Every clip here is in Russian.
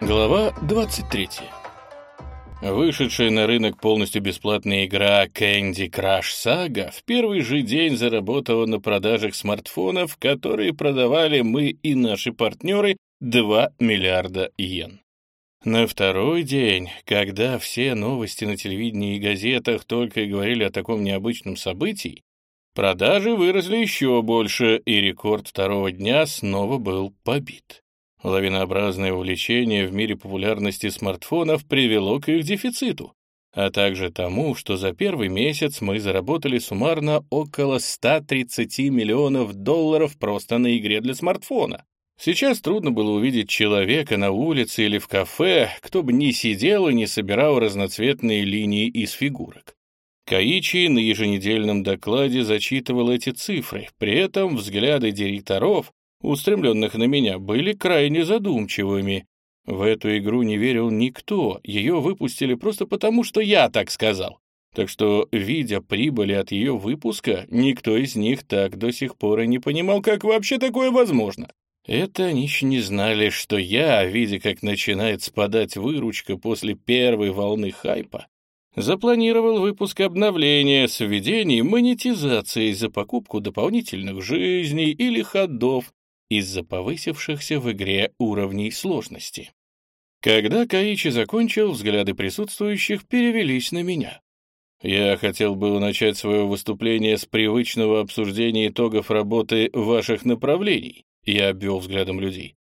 Глава 23. Вышедшая на рынок полностью бесплатная игра Candy Crush Saga в первый же день заработала на продажах смартфонов, которые продавали мы и наши партнеры 2 миллиарда йен. На второй день, когда все новости на телевидении и газетах только и говорили о таком необычном событии, продажи выросли еще больше, и рекорд второго дня снова был побит. Лавинообразное увлечение в мире популярности смартфонов привело к их дефициту, а также тому, что за первый месяц мы заработали суммарно около 130 миллионов долларов просто на игре для смартфона. Сейчас трудно было увидеть человека на улице или в кафе, кто бы ни сидел и не собирал разноцветные линии из фигурок. Каичи на еженедельном докладе зачитывал эти цифры, при этом взгляды директоров устремленных на меня, были крайне задумчивыми. В эту игру не верил никто, ее выпустили просто потому, что я так сказал. Так что, видя прибыли от ее выпуска, никто из них так до сих пор и не понимал, как вообще такое возможно. Это они еще не знали, что я, видя, как начинает спадать выручка после первой волны хайпа, запланировал выпуск обновления с введением монетизации за покупку дополнительных жизней или ходов из-за повысившихся в игре уровней сложности. Когда Каичи закончил, взгляды присутствующих перевелись на меня. Я хотел было начать свое выступление с привычного обсуждения итогов работы ваших направлений, я обвел взглядом людей.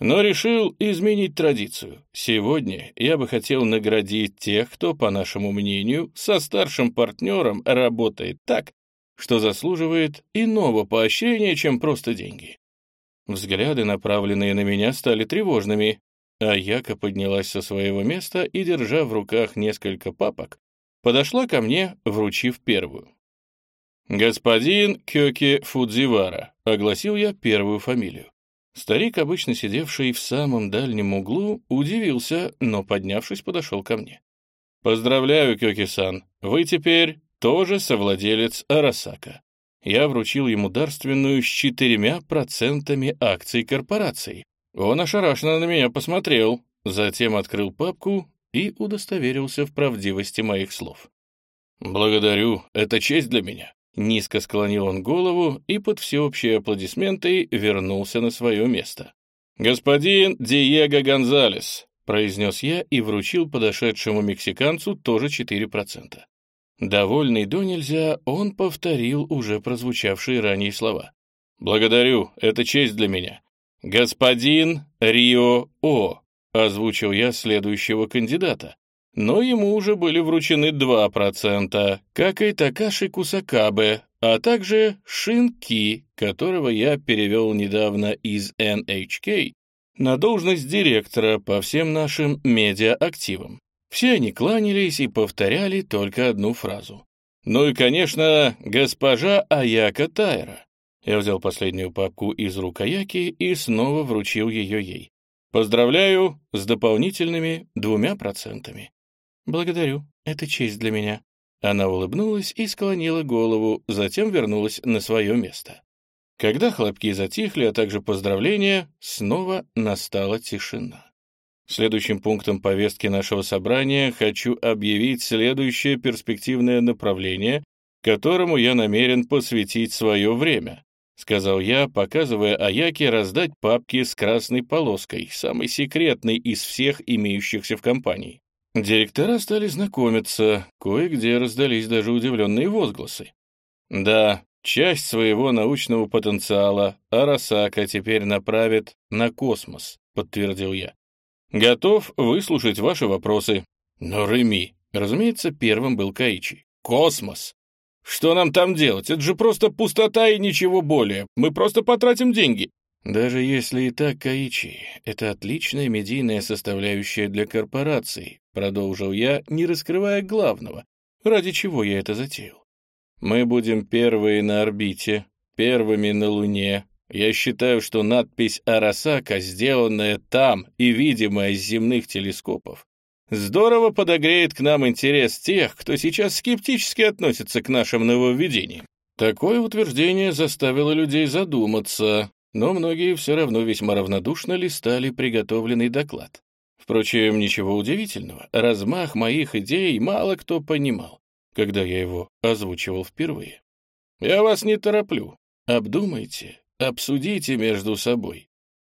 Но решил изменить традицию. Сегодня я бы хотел наградить тех, кто, по нашему мнению, со старшим партнером работает так, что заслуживает иного поощрения, чем просто деньги. Взгляды, направленные на меня, стали тревожными, а Яка поднялась со своего места и, держа в руках несколько папок, подошла ко мне, вручив первую. «Господин Кёки Фудзивара», — огласил я первую фамилию. Старик, обычно сидевший в самом дальнем углу, удивился, но, поднявшись, подошел ко мне. «Поздравляю, Кёки-сан, вы теперь тоже совладелец Арасака я вручил ему дарственную с четырьмя процентами акций корпорации. Он ошарашенно на меня посмотрел, затем открыл папку и удостоверился в правдивости моих слов. «Благодарю, это честь для меня». Низко склонил он голову и под всеобщие аплодисменты вернулся на свое место. «Господин Диего Гонзалес», — произнес я и вручил подошедшему мексиканцу тоже 4%. Довольный до нельзя, он повторил уже прозвучавшие ранее слова. «Благодарю, это честь для меня. Господин Рио О», — озвучил я следующего кандидата. Но ему уже были вручены 2%, как и Такаши Кусакабе, а также Шинки, которого я перевел недавно из NHK на должность директора по всем нашим медиа-активам. Все они кланялись и повторяли только одну фразу. Ну и, конечно, госпожа Аяка Тайра. Я взял последнюю папку из рук Аяки и снова вручил ее ей. Поздравляю с дополнительными двумя процентами. Благодарю, это честь для меня. Она улыбнулась и склонила голову, затем вернулась на свое место. Когда хлопки затихли, а также поздравления, снова настала тишина. Следующим пунктом повестки нашего собрания хочу объявить следующее перспективное направление, которому я намерен посвятить свое время, сказал я, показывая Аяке раздать папки с красной полоской, самой секретной из всех имеющихся в компании. Директора стали знакомиться, кое-где раздались даже удивленные возгласы. Да, часть своего научного потенциала Арасака теперь направит на космос, подтвердил я. Готов выслушать ваши вопросы. Но Реми, разумеется, первым был Каичи. Космос. Что нам там делать? Это же просто пустота и ничего более. Мы просто потратим деньги. Даже если и так, Каичи, это отличная медийная составляющая для корпораций, продолжил я, не раскрывая главного, ради чего я это затеял. Мы будем первые на орбите, первыми на Луне, я считаю, что надпись «Арасака», сделанная там и видимая с земных телескопов, здорово подогреет к нам интерес тех, кто сейчас скептически относится к нашим нововведениям. Такое утверждение заставило людей задуматься, но многие все равно весьма равнодушно листали приготовленный доклад. Впрочем, ничего удивительного. Размах моих идей мало кто понимал, когда я его озвучивал впервые. Я вас не тороплю. Обдумайте, обсудите между собой.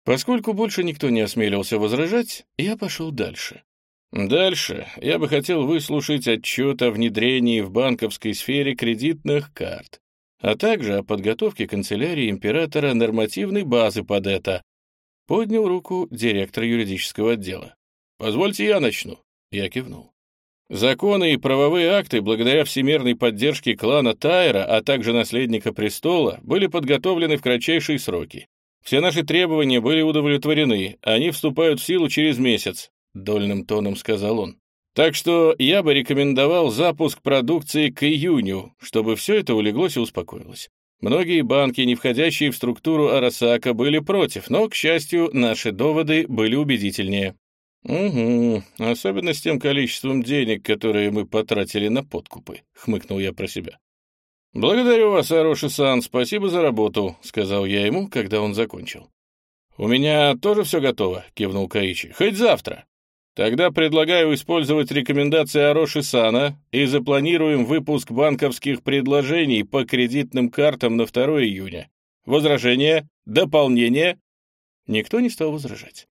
Поскольку больше никто не осмелился возражать, я пошел дальше. Дальше я бы хотел выслушать отчет о внедрении в банковской сфере кредитных карт, а также о подготовке канцелярии императора нормативной базы под это. Поднял руку директор юридического отдела. «Позвольте я начну». Я кивнул. Законы и правовые акты, благодаря всемирной поддержке клана Тайра, а также наследника престола, были подготовлены в кратчайшие сроки. Все наши требования были удовлетворены, они вступают в силу через месяц, — дольным тоном сказал он. Так что я бы рекомендовал запуск продукции к июню, чтобы все это улеглось и успокоилось. Многие банки, не входящие в структуру Арасака, были против, но, к счастью, наши доводы были убедительнее. «Угу, особенно с тем количеством денег, которые мы потратили на подкупы», — хмыкнул я про себя. «Благодарю вас, Ароши-сан, спасибо за работу», — сказал я ему, когда он закончил. «У меня тоже все готово», — кивнул Каичи. «Хоть завтра». «Тогда предлагаю использовать рекомендации Ароши-сана и запланируем выпуск банковских предложений по кредитным картам на 2 июня. Возражения? Дополнения?» Никто не стал возражать.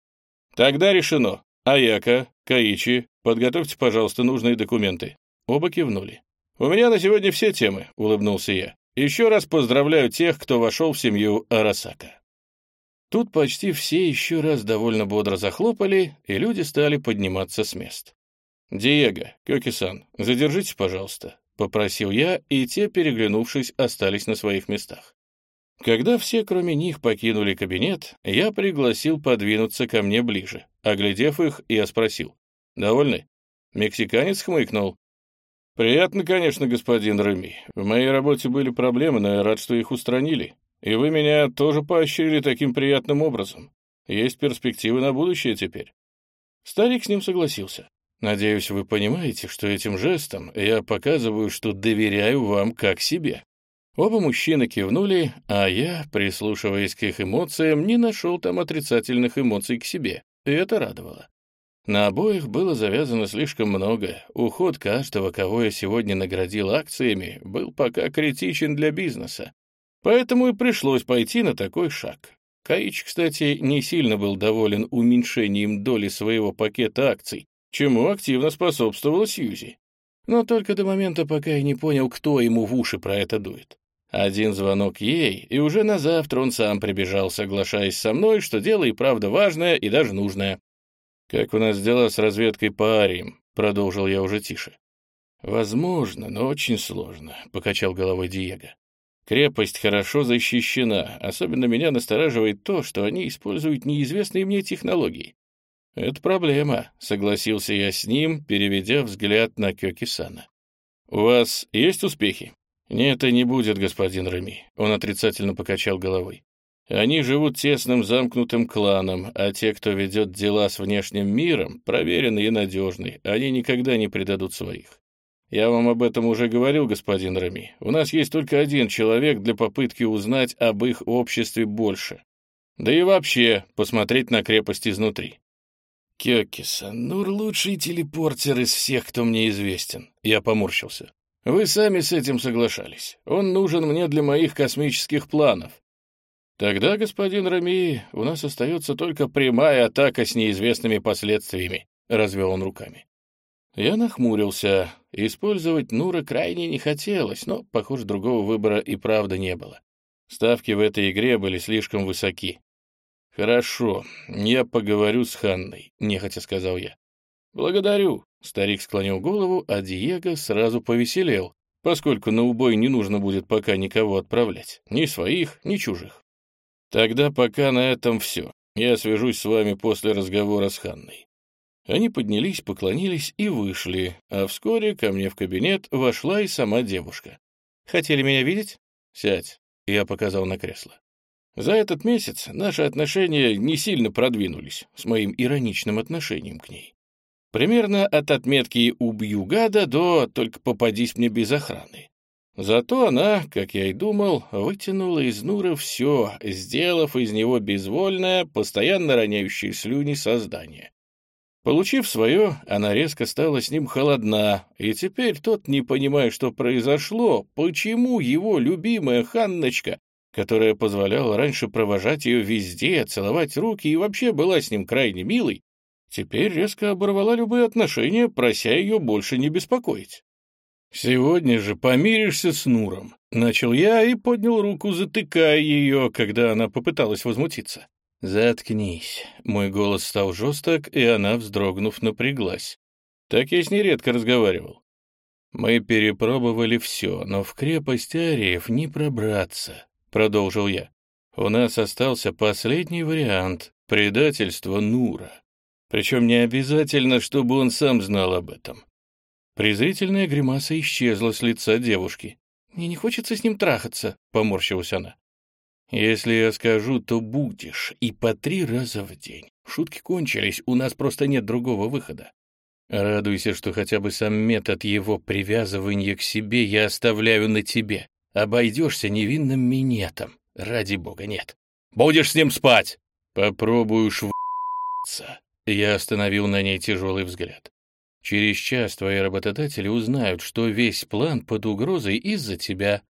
«Тогда решено. «Аяка, Каичи, подготовьте, пожалуйста, нужные документы». Оба кивнули. «У меня на сегодня все темы», — улыбнулся я. «Еще раз поздравляю тех, кто вошел в семью Арасака». Тут почти все еще раз довольно бодро захлопали, и люди стали подниматься с мест. «Диего, Кёки-сан, задержитесь, пожалуйста», — попросил я, и те, переглянувшись, остались на своих местах. Когда все, кроме них, покинули кабинет, я пригласил подвинуться ко мне ближе. Оглядев их, я спросил. «Довольны?» Мексиканец хмыкнул. «Приятно, конечно, господин Реми. В моей работе были проблемы, но я рад, что их устранили. И вы меня тоже поощрили таким приятным образом. Есть перспективы на будущее теперь». Старик с ним согласился. «Надеюсь, вы понимаете, что этим жестом я показываю, что доверяю вам как себе». Оба мужчины кивнули, а я, прислушиваясь к их эмоциям, не нашел там отрицательных эмоций к себе, и это радовало. На обоих было завязано слишком много. Уход каждого, кого я сегодня наградил акциями, был пока критичен для бизнеса. Поэтому и пришлось пойти на такой шаг. Каич, кстати, не сильно был доволен уменьшением доли своего пакета акций, чему активно способствовала Сьюзи. Но только до момента, пока я не понял, кто ему в уши про это дует. Один звонок ей, и уже на завтра он сам прибежал, соглашаясь со мной, что дело и правда важное и даже нужное. «Как у нас дела с разведкой по ариям?» — продолжил я уже тише. «Возможно, но очень сложно», — покачал головой Диего. «Крепость хорошо защищена, особенно меня настораживает то, что они используют неизвестные мне технологии». «Это проблема», — согласился я с ним, переведя взгляд на Кёки-сана. «У вас есть успехи?» «Нет, и не будет, господин Реми», — он отрицательно покачал головой. «Они живут тесным замкнутым кланом, а те, кто ведет дела с внешним миром, проверены и надежны, они никогда не предадут своих. Я вам об этом уже говорил, господин Рами. У нас есть только один человек для попытки узнать об их обществе больше. Да и вообще посмотреть на крепость изнутри. Кёкисан, ну лучший телепортер из всех, кто мне известен. Я поморщился. Вы сами с этим соглашались. Он нужен мне для моих космических планов. Тогда, господин Рами, у нас остается только прямая атака с неизвестными последствиями, — развел он руками. Я нахмурился. Использовать Нура крайне не хотелось, но, похоже, другого выбора и правда не было. Ставки в этой игре были слишком высоки. «Хорошо, я поговорю с Ханной», — нехотя сказал я. «Благодарю», Старик склонил голову, а Диего сразу повеселел, поскольку на убой не нужно будет пока никого отправлять, ни своих, ни чужих. Тогда пока на этом все. Я свяжусь с вами после разговора с Ханной. Они поднялись, поклонились и вышли, а вскоре ко мне в кабинет вошла и сама девушка. «Хотели меня видеть?» «Сядь», — я показал на кресло. За этот месяц наши отношения не сильно продвинулись с моим ироничным отношением к ней. Примерно от отметки «убью гада» до «только попадись мне без охраны». Зато она, как я и думал, вытянула из Нура все, сделав из него безвольное, постоянно роняющее слюни создание. Получив свое, она резко стала с ним холодна, и теперь тот, не понимая, что произошло, почему его любимая Ханночка, которая позволяла раньше провожать ее везде, целовать руки и вообще была с ним крайне милой, теперь резко оборвала любые отношения, прося ее больше не беспокоить. «Сегодня же помиришься с Нуром», — начал я и поднял руку, затыкая ее, когда она попыталась возмутиться. «Заткнись». Мой голос стал жесток, и она, вздрогнув, напряглась. Так я с ней редко разговаривал. «Мы перепробовали все, но в крепость Ариев не пробраться», — продолжил я. «У нас остался последний вариант — предательство Нура. Причем не обязательно, чтобы он сам знал об этом. Презрительная гримаса исчезла с лица девушки. «Мне не хочется с ним трахаться», — поморщилась она. «Если я скажу, то будешь, и по три раза в день. Шутки кончились, у нас просто нет другого выхода. Радуйся, что хотя бы сам метод его привязывания к себе я оставляю на тебе. Обойдешься невинным минетом. Ради бога, нет. Будешь с ним спать!» «Попробуешь в***ться». Я остановил на ней тяжелый взгляд. Через час твои работодатели узнают, что весь план под угрозой из-за тебя.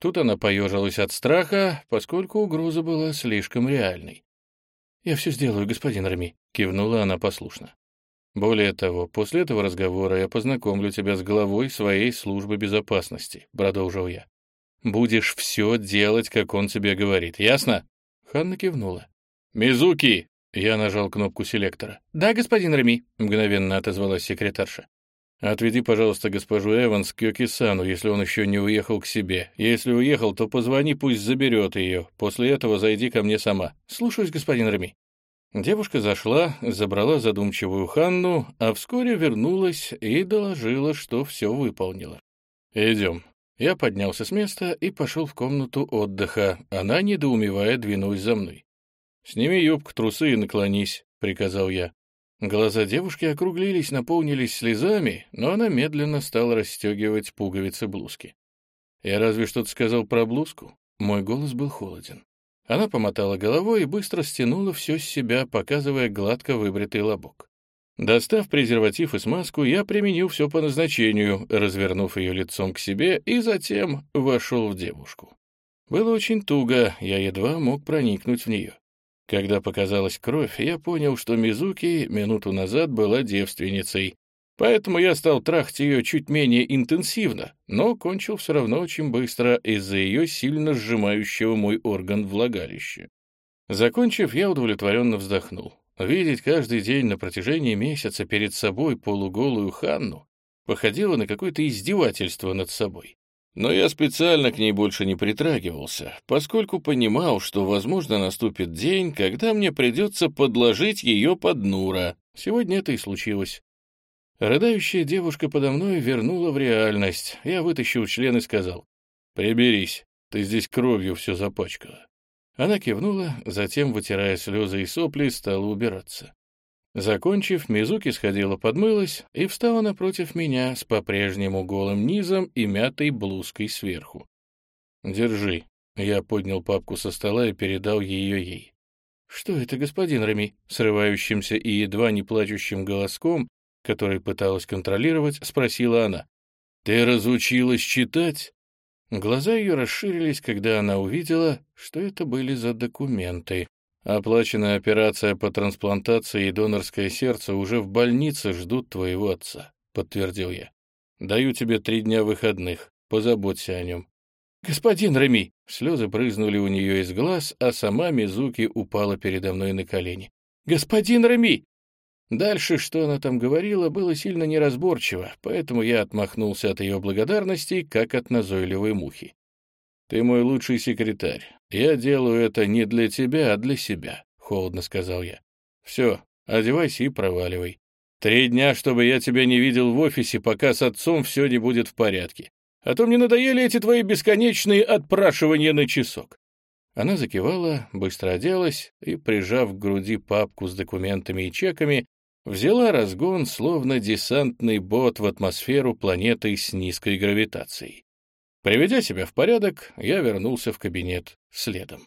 Тут она поежилась от страха, поскольку угроза была слишком реальной. «Я все сделаю, господин Рами», — кивнула она послушно. «Более того, после этого разговора я познакомлю тебя с главой своей службы безопасности», — продолжил я. «Будешь все делать, как он тебе говорит, ясно?» Ханна кивнула. «Мизуки, я нажал кнопку селектора. «Да, господин Реми», — мгновенно отозвалась секретарша. «Отведи, пожалуйста, госпожу Эванс к Йоки-сану, если он еще не уехал к себе. Если уехал, то позвони, пусть заберет ее. После этого зайди ко мне сама. Слушаюсь, господин Реми». Девушка зашла, забрала задумчивую Ханну, а вскоре вернулась и доложила, что все выполнила. «Идем». Я поднялся с места и пошел в комнату отдыха. Она, недоумевая, двинулась за мной. «Сними юбку, трусы и наклонись», — приказал я. Глаза девушки округлились, наполнились слезами, но она медленно стала расстегивать пуговицы блузки. Я разве что-то сказал про блузку? Мой голос был холоден. Она помотала головой и быстро стянула все с себя, показывая гладко выбритый лобок. Достав презерватив и смазку, я применил все по назначению, развернув ее лицом к себе и затем вошел в девушку. Было очень туго, я едва мог проникнуть в нее. Когда показалась кровь, я понял, что Мизуки минуту назад была девственницей, поэтому я стал трахать ее чуть менее интенсивно, но кончил все равно очень быстро из-за ее сильно сжимающего мой орган влагалища. Закончив, я удовлетворенно вздохнул. Видеть каждый день на протяжении месяца перед собой полуголую Ханну походило на какое-то издевательство над собой. Но я специально к ней больше не притрагивался, поскольку понимал, что, возможно, наступит день, когда мне придется подложить ее под Нура. Сегодня это и случилось. Рыдающая девушка подо мной вернула в реальность. Я вытащил член и сказал, «Приберись, ты здесь кровью все запачкала». Она кивнула, затем, вытирая слезы и сопли, стала убираться. Закончив, Мизуки сходила подмылась и встала напротив меня с по-прежнему голым низом и мятой блузкой сверху. «Держи». Я поднял папку со стола и передал ее ей. «Что это, господин Рами?» Срывающимся и едва не плачущим голоском, который пыталась контролировать, спросила она. «Ты разучилась читать?» Глаза ее расширились, когда она увидела, что это были за документы. Оплаченная операция по трансплантации и донорское сердце уже в больнице ждут твоего отца», — подтвердил я. «Даю тебе три дня выходных. Позаботься о нем». «Господин Реми!» Слезы брызнули у нее из глаз, а сама Мизуки упала передо мной на колени. «Господин Реми!» Дальше, что она там говорила, было сильно неразборчиво, поэтому я отмахнулся от ее благодарности, как от назойливой мухи. «Ты мой лучший секретарь. Я делаю это не для тебя, а для себя», — холодно сказал я. «Все, одевайся и проваливай. Три дня, чтобы я тебя не видел в офисе, пока с отцом все не будет в порядке. А то мне надоели эти твои бесконечные отпрашивания на часок». Она закивала, быстро оделась и, прижав к груди папку с документами и чеками, взяла разгон, словно десантный бот в атмосферу планеты с низкой гравитацией. Приведя себя в порядок, я вернулся в кабинет следом.